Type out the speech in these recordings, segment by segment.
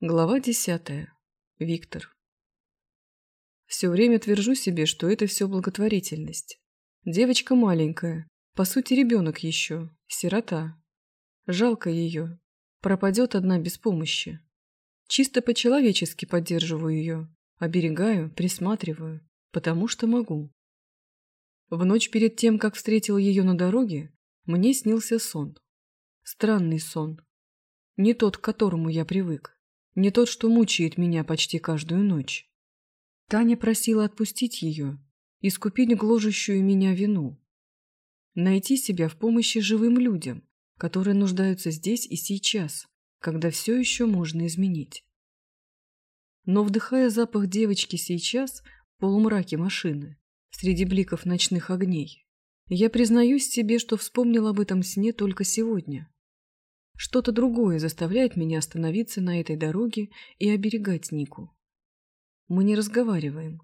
Глава десятая. Виктор. Все время твержу себе, что это все благотворительность. Девочка маленькая, по сути ребенок еще, сирота. Жалко ее. Пропадет одна без помощи. Чисто по-человечески поддерживаю ее, оберегаю, присматриваю, потому что могу. В ночь перед тем, как встретил ее на дороге, мне снился сон. Странный сон. Не тот, к которому я привык. Не тот, что мучает меня почти каждую ночь. Таня просила отпустить ее, искупить гложущую меня вину. Найти себя в помощи живым людям, которые нуждаются здесь и сейчас, когда все еще можно изменить. Но вдыхая запах девочки сейчас, в полумраке машины, среди бликов ночных огней, я признаюсь себе, что вспомнил об этом сне только сегодня. Что-то другое заставляет меня остановиться на этой дороге и оберегать Нику. Мы не разговариваем,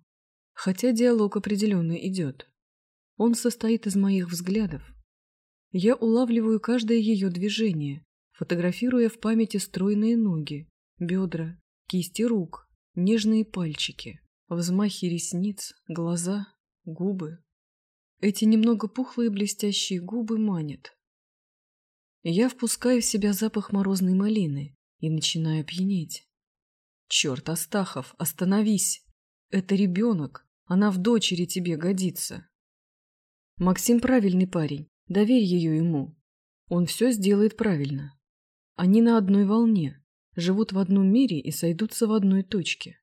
хотя диалог определенно идет. Он состоит из моих взглядов. Я улавливаю каждое ее движение, фотографируя в памяти стройные ноги, бедра, кисти рук, нежные пальчики, взмахи ресниц, глаза, губы. Эти немного пухлые блестящие губы манят, я впускаю в себя запах морозной малины и начинаю пьянеть. Черт, Астахов, остановись! Это ребенок, она в дочери тебе годится. Максим правильный парень, доверь ее ему. Он все сделает правильно. Они на одной волне, живут в одном мире и сойдутся в одной точке.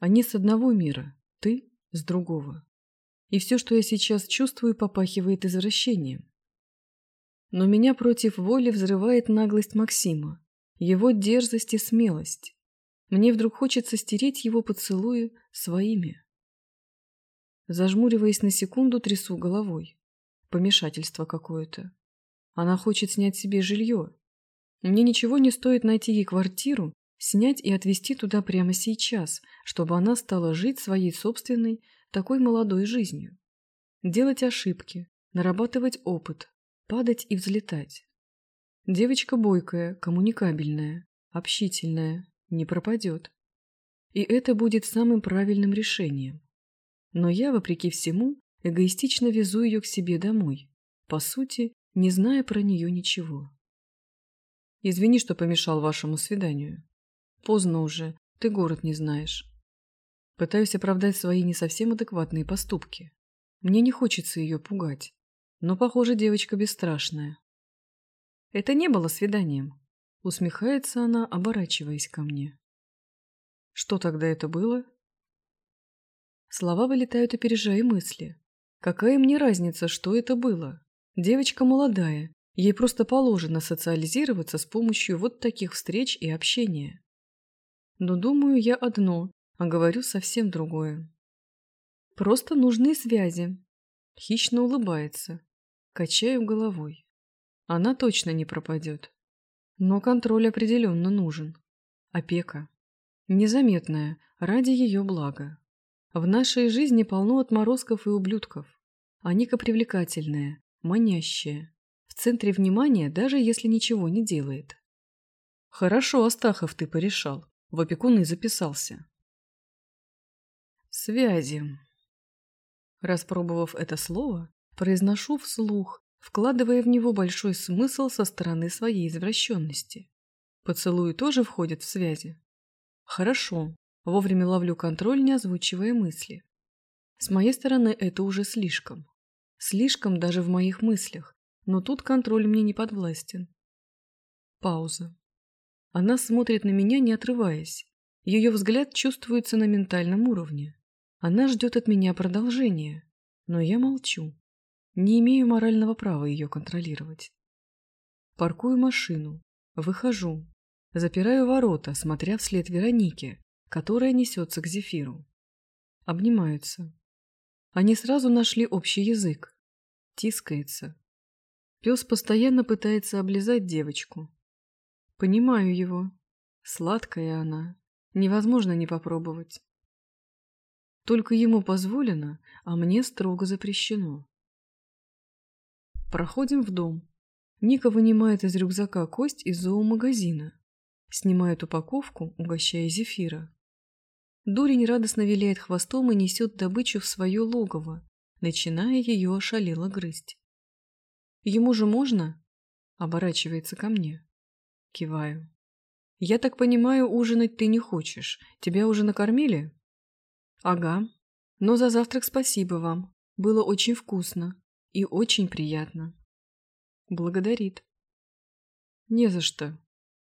Они с одного мира, ты с другого. И все, что я сейчас чувствую, попахивает извращением. Но меня против воли взрывает наглость Максима, его дерзость и смелость. Мне вдруг хочется стереть его поцелуи своими. Зажмуриваясь на секунду, трясу головой. Помешательство какое-то. Она хочет снять себе жилье. Мне ничего не стоит найти ей квартиру, снять и отвезти туда прямо сейчас, чтобы она стала жить своей собственной, такой молодой жизнью. Делать ошибки, нарабатывать опыт, падать и взлетать. Девочка бойкая, коммуникабельная, общительная, не пропадет. И это будет самым правильным решением. Но я, вопреки всему, эгоистично везу ее к себе домой, по сути, не зная про нее ничего. Извини, что помешал вашему свиданию. Поздно уже, ты город не знаешь. Пытаюсь оправдать свои не совсем адекватные поступки. Мне не хочется ее пугать. Но, похоже, девочка бесстрашная. Это не было свиданием. Усмехается она, оборачиваясь ко мне. Что тогда это было? Слова вылетают, опережая мысли. Какая мне разница, что это было? Девочка молодая, ей просто положено социализироваться с помощью вот таких встреч и общения. Но думаю я одно, а говорю совсем другое. Просто нужные связи. Хищно улыбается, Качаю головой. Она точно не пропадет. Но контроль определенно нужен. Опека. Незаметная, ради ее блага. В нашей жизни полно отморозков и ублюдков. А Ника привлекательная, манящая. В центре внимания, даже если ничего не делает. Хорошо, Астахов, ты порешал. В опекуны записался. Связи. Распробовав это слово, Произношу вслух, вкладывая в него большой смысл со стороны своей извращенности. Поцелуи тоже входят в связи. Хорошо, вовремя ловлю контроль, не озвучивая мысли. С моей стороны это уже слишком. Слишком даже в моих мыслях, но тут контроль мне не подвластен. Пауза. Она смотрит на меня, не отрываясь. Ее взгляд чувствуется на ментальном уровне. Она ждет от меня продолжения, но я молчу. Не имею морального права ее контролировать. Паркую машину, выхожу, запираю ворота, смотря вслед Веронике, которая несется к Зефиру. Обнимаются. Они сразу нашли общий язык. Тискается. Пес постоянно пытается облизать девочку. Понимаю его. Сладкая она. Невозможно не попробовать. Только ему позволено, а мне строго запрещено. Проходим в дом. Ника вынимает из рюкзака кость из зоомагазина. Снимает упаковку, угощая зефира. Дурень радостно виляет хвостом и несет добычу в свое логово, начиная ее ошалело грызть. «Ему же можно?» — оборачивается ко мне. Киваю. «Я так понимаю, ужинать ты не хочешь. Тебя уже накормили?» «Ага. Но за завтрак спасибо вам. Было очень вкусно и очень приятно». Благодарит. «Не за что.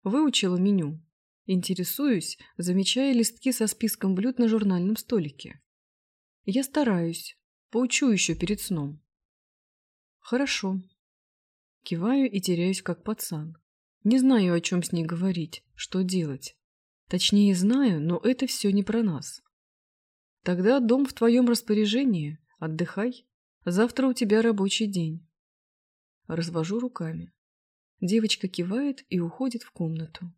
Выучила меню. Интересуюсь, замечая листки со списком блюд на журнальном столике. Я стараюсь. Поучу еще перед сном. Хорошо. Киваю и теряюсь, как пацан. Не знаю, о чем с ней говорить, что делать. Точнее, знаю, но это все не про нас. Тогда дом в твоем распоряжении. Отдыхай. Завтра у тебя рабочий день. Развожу руками. Девочка кивает и уходит в комнату.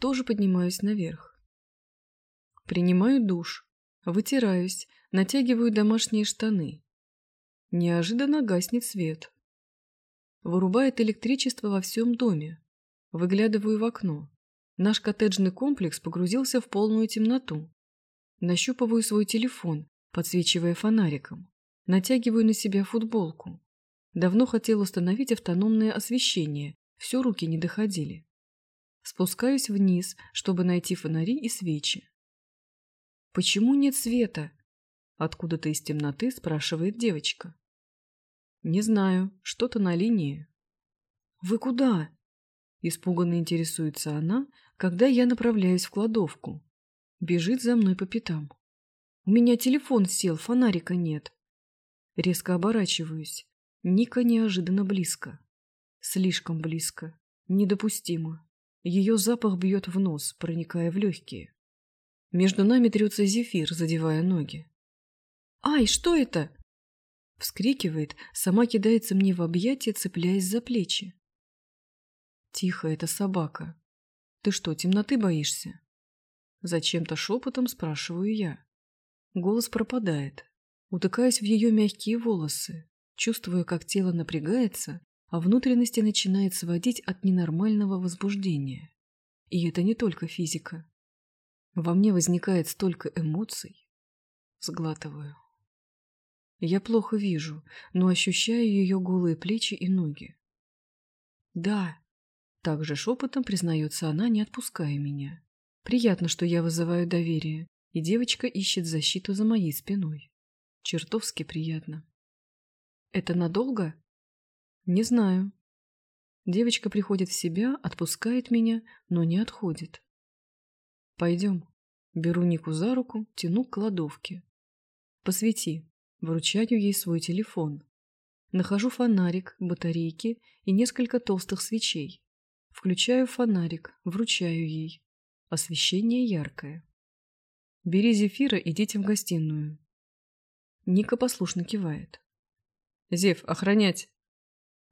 Тоже поднимаюсь наверх. Принимаю душ, вытираюсь, натягиваю домашние штаны. Неожиданно гаснет свет. Вырубает электричество во всем доме. Выглядываю в окно. Наш коттеджный комплекс погрузился в полную темноту. Нащупываю свой телефон, подсвечивая фонариком. Натягиваю на себя футболку. Давно хотел установить автономное освещение, все руки не доходили. Спускаюсь вниз, чтобы найти фонари и свечи. «Почему нет света?» Откуда-то из темноты спрашивает девочка. «Не знаю, что-то на линии». «Вы куда?» Испуганно интересуется она, когда я направляюсь в кладовку. Бежит за мной по пятам. «У меня телефон сел, фонарика нет». Резко оборачиваюсь. Ника неожиданно близко. Слишком близко. Недопустимо. Ее запах бьет в нос, проникая в легкие. Между нами трется зефир, задевая ноги. «Ай, что это?» Вскрикивает, сама кидается мне в объятия, цепляясь за плечи. Тихо, это собака. Ты что, темноты боишься? Зачем-то шепотом спрашиваю я. Голос пропадает. Утыкаюсь в ее мягкие волосы, Чувствую, как тело напрягается, а внутренности начинает сводить от ненормального возбуждения. И это не только физика. Во мне возникает столько эмоций. Сглатываю. Я плохо вижу, но ощущаю ее голые плечи и ноги. «Да», — также шепотом признается она, не отпуская меня. «Приятно, что я вызываю доверие, и девочка ищет защиту за моей спиной. Чертовски приятно». Это надолго? Не знаю. Девочка приходит в себя, отпускает меня, но не отходит. Пойдем. Беру Нику за руку, тяну к кладовке. Посвети. Вручаю ей свой телефон. Нахожу фонарик, батарейки и несколько толстых свечей. Включаю фонарик, вручаю ей. Освещение яркое. Бери зефира, идите в гостиную. Ника послушно кивает. Зев, охранять!»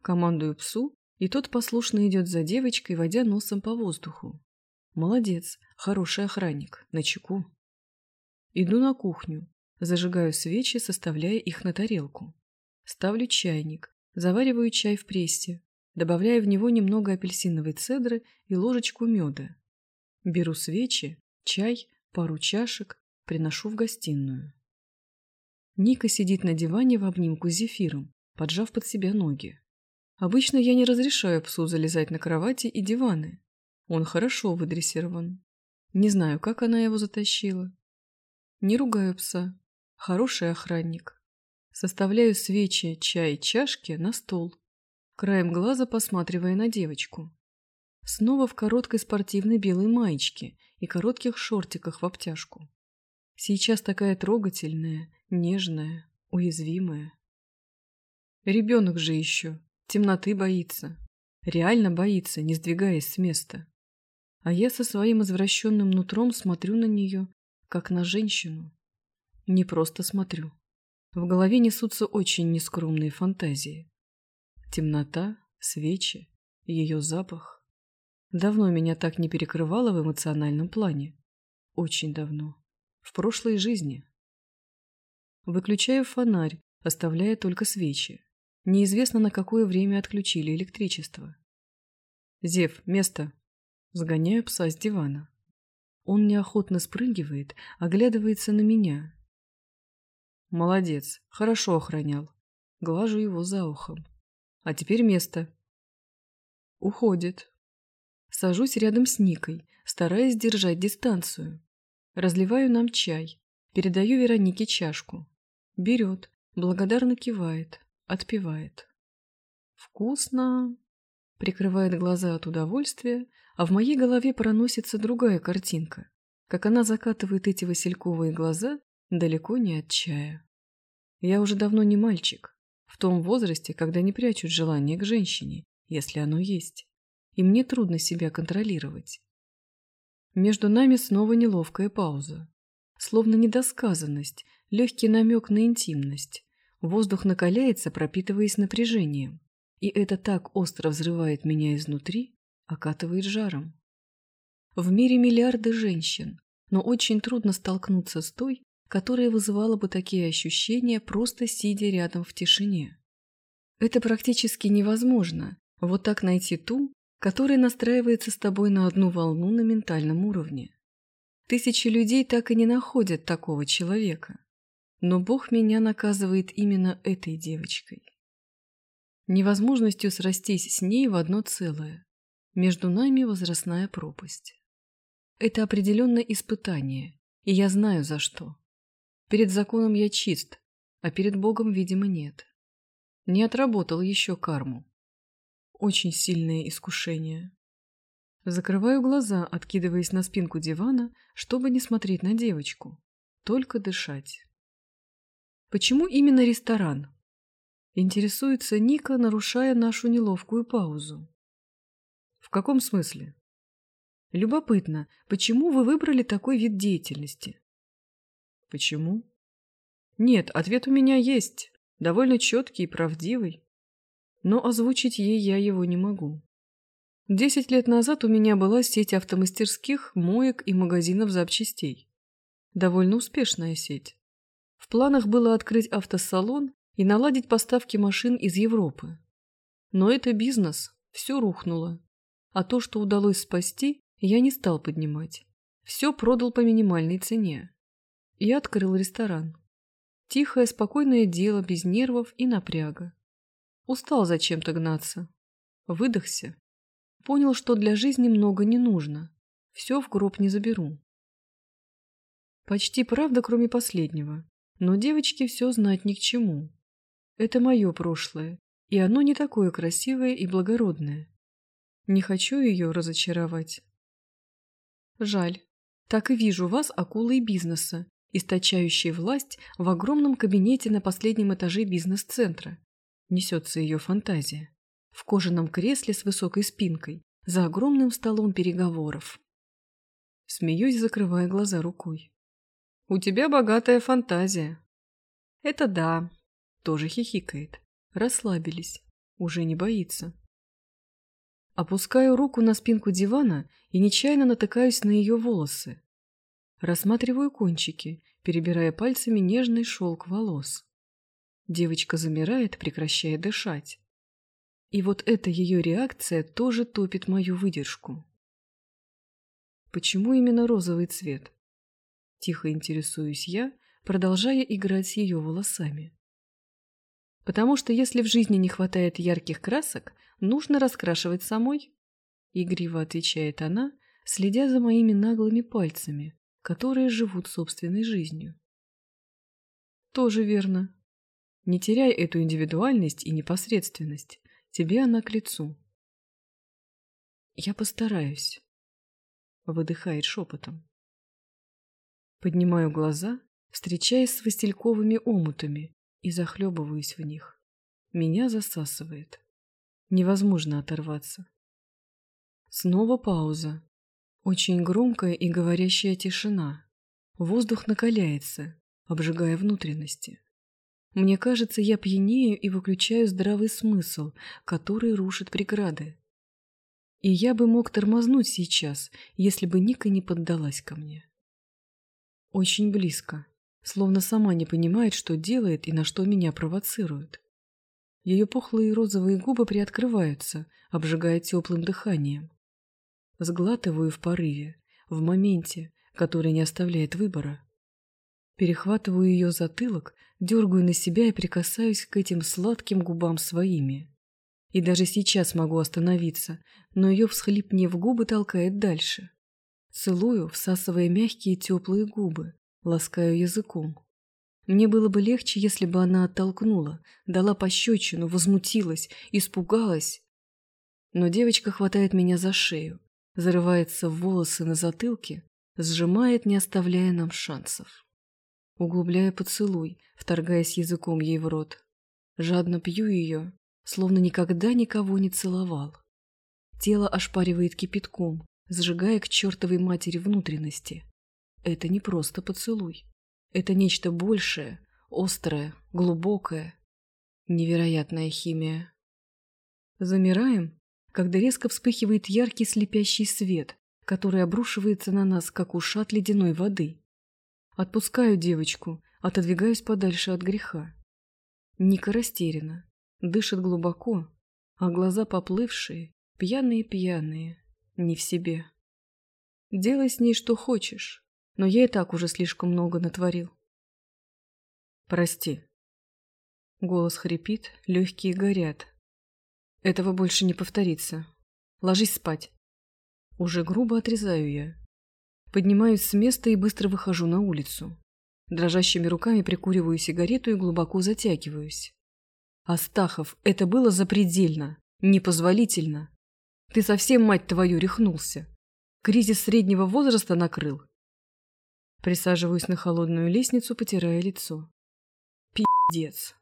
Командую псу, и тот послушно идет за девочкой, водя носом по воздуху. Молодец, хороший охранник, на чеку. Иду на кухню, зажигаю свечи, составляя их на тарелку. Ставлю чайник, завариваю чай в прессе, добавляю в него немного апельсиновой цедры и ложечку меда. Беру свечи, чай, пару чашек, приношу в гостиную. Ника сидит на диване в обнимку с зефиром, поджав под себя ноги. Обычно я не разрешаю псу залезать на кровати и диваны. Он хорошо выдрессирован. Не знаю, как она его затащила. Не ругаю пса. Хороший охранник. Составляю свечи, чай, чашки на стол. Краем глаза посматривая на девочку. Снова в короткой спортивной белой маечке и коротких шортиках в обтяжку. Сейчас такая трогательная, нежная, уязвимая. Ребенок же еще, темноты боится. Реально боится, не сдвигаясь с места. А я со своим извращенным нутром смотрю на нее, как на женщину. Не просто смотрю. В голове несутся очень нескромные фантазии. Темнота, свечи, ее запах. Давно меня так не перекрывало в эмоциональном плане. Очень давно. В прошлой жизни. Выключаю фонарь, оставляя только свечи. Неизвестно, на какое время отключили электричество. «Зев, место!» Сгоняю пса с дивана. Он неохотно спрыгивает, оглядывается на меня. Молодец, хорошо охранял. Глажу его за ухом. А теперь место. Уходит. Сажусь рядом с Никой, стараясь держать дистанцию. Разливаю нам чай. Передаю Веронике чашку. Берет, благодарно кивает, отпивает. Вкусно. Прикрывает глаза от удовольствия, а в моей голове проносится другая картинка, как она закатывает эти васильковые глаза далеко не от чая. Я уже давно не мальчик, в том возрасте, когда не прячут желание к женщине, если оно есть, и мне трудно себя контролировать. Между нами снова неловкая пауза, словно недосказанность, легкий намек на интимность. Воздух накаляется, пропитываясь напряжением, и это так остро взрывает меня изнутри, окатывает жаром. В мире миллиарды женщин, но очень трудно столкнуться с той, которая вызывала бы такие ощущения, просто сидя рядом в тишине. Это практически невозможно, вот так найти ту, которая настраивается с тобой на одну волну на ментальном уровне. Тысячи людей так и не находят такого человека. Но Бог меня наказывает именно этой девочкой. Невозможностью срастись с ней в одно целое. Между нами возрастная пропасть. Это определенное испытание, и я знаю за что. Перед законом я чист, а перед Богом, видимо, нет. Не отработал еще карму. Очень сильное искушение. Закрываю глаза, откидываясь на спинку дивана, чтобы не смотреть на девочку. Только дышать. Почему именно ресторан? Интересуется Ника, нарушая нашу неловкую паузу каком смысле? Любопытно, почему вы выбрали такой вид деятельности? Почему? Нет, ответ у меня есть, довольно четкий и правдивый. Но озвучить ей я его не могу. Десять лет назад у меня была сеть автомастерских, моек и магазинов запчастей. Довольно успешная сеть. В планах было открыть автосалон и наладить поставки машин из Европы. Но это бизнес, все рухнуло а то, что удалось спасти, я не стал поднимать. Все продал по минимальной цене. Я открыл ресторан. Тихое, спокойное дело, без нервов и напряга. Устал зачем-то гнаться. Выдохся. Понял, что для жизни много не нужно. Все в гроб не заберу. Почти правда, кроме последнего. Но девочке все знать ни к чему. Это мое прошлое, и оно не такое красивое и благородное. Не хочу ее разочаровать. Жаль. Так и вижу вас акулой бизнеса, источающей власть в огромном кабинете на последнем этаже бизнес-центра. Несется ее фантазия. В кожаном кресле с высокой спинкой, за огромным столом переговоров. Смеюсь, закрывая глаза рукой. «У тебя богатая фантазия». «Это да», — тоже хихикает. Расслабились, уже не боится. Опускаю руку на спинку дивана и нечаянно натыкаюсь на ее волосы. Рассматриваю кончики, перебирая пальцами нежный шелк волос. Девочка замирает, прекращая дышать. И вот эта ее реакция тоже топит мою выдержку. Почему именно розовый цвет? Тихо интересуюсь я, продолжая играть с ее волосами. Потому что если в жизни не хватает ярких красок, нужно раскрашивать самой. Игриво отвечает она, следя за моими наглыми пальцами, которые живут собственной жизнью. Тоже верно. Не теряй эту индивидуальность и непосредственность. Тебе она к лицу. Я постараюсь. Выдыхает шепотом. Поднимаю глаза, встречаясь с васильковыми омутами, и захлебываюсь в них. Меня засасывает. Невозможно оторваться. Снова пауза. Очень громкая и говорящая тишина. Воздух накаляется, обжигая внутренности. Мне кажется, я пьянею и выключаю здравый смысл, который рушит преграды. И я бы мог тормознуть сейчас, если бы Ника не поддалась ко мне. Очень близко словно сама не понимает, что делает и на что меня провоцирует. Ее пухлые розовые губы приоткрываются, обжигая теплым дыханием. Сглатываю в порыве, в моменте, который не оставляет выбора. Перехватываю ее затылок, дергаю на себя и прикасаюсь к этим сладким губам своими. И даже сейчас могу остановиться, но ее всхлип мне в губы толкает дальше. Целую, всасывая мягкие теплые губы, ласкаю языком. Мне было бы легче, если бы она оттолкнула, дала пощечину, возмутилась, испугалась. Но девочка хватает меня за шею, зарывается в волосы на затылке, сжимает, не оставляя нам шансов. Углубляя поцелуй, вторгаясь языком ей в рот. Жадно пью ее, словно никогда никого не целовал. Тело ошпаривает кипятком, сжигая к чертовой матери внутренности. Это не просто поцелуй. Это нечто большее, острое, глубокое. Невероятная химия. Замираем, когда резко вспыхивает яркий слепящий свет, который обрушивается на нас, как ушат ледяной воды. Отпускаю девочку, отодвигаюсь подальше от греха. Ника растеряна, дышит глубоко, а глаза поплывшие, пьяные-пьяные, не в себе. Делай с ней что хочешь, но я и так уже слишком много натворил. Прости. Голос хрипит, легкие горят. Этого больше не повторится. Ложись спать. Уже грубо отрезаю я. Поднимаюсь с места и быстро выхожу на улицу. Дрожащими руками прикуриваю сигарету и глубоко затягиваюсь. Астахов, это было запредельно, непозволительно. Ты совсем, мать твою, рехнулся. Кризис среднего возраста накрыл. Присаживаюсь на холодную лестницу, потирая лицо. Пиздец.